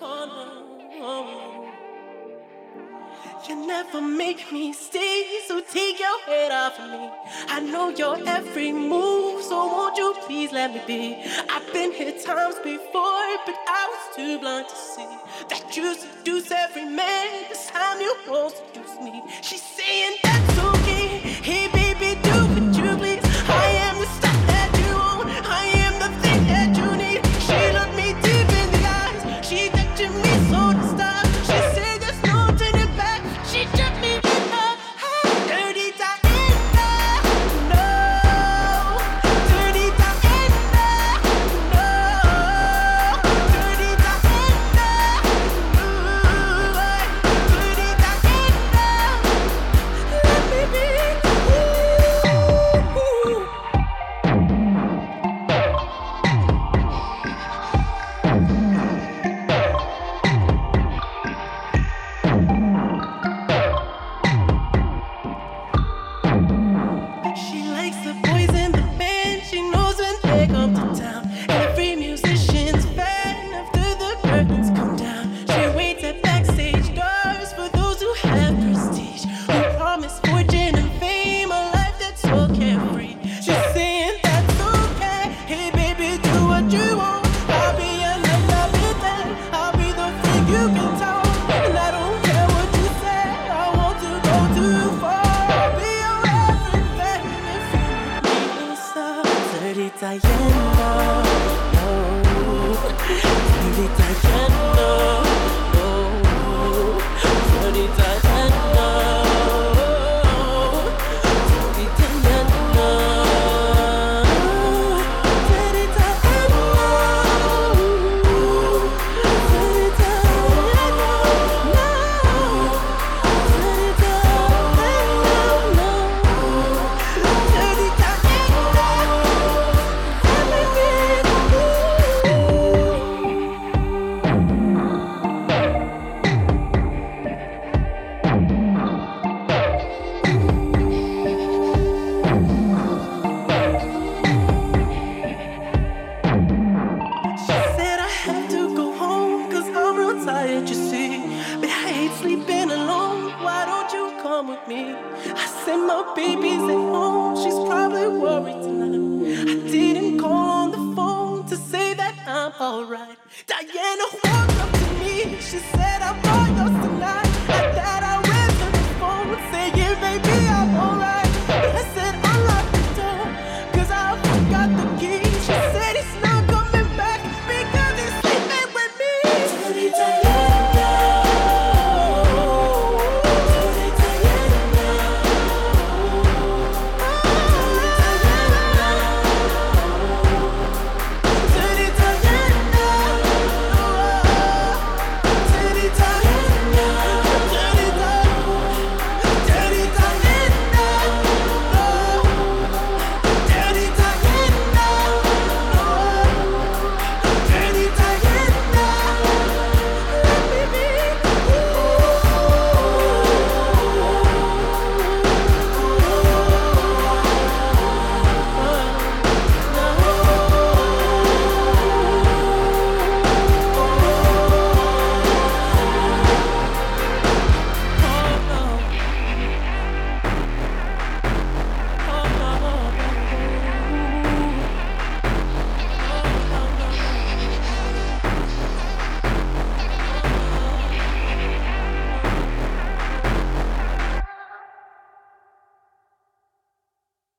Oh, you never make me stay, so take your head off of me. I know your every move, so won't you please let me be? I've been here times before, but I was too blind to see that you seduce every man. This time you won't seduce me. She's saying that's okay. He me. I said my baby's at home, she's probably worried tonight. I didn't call on the phone to say that I'm alright. Diana walked up to me, she said I'm all yours tonight. I thought I read the phone saying, baby.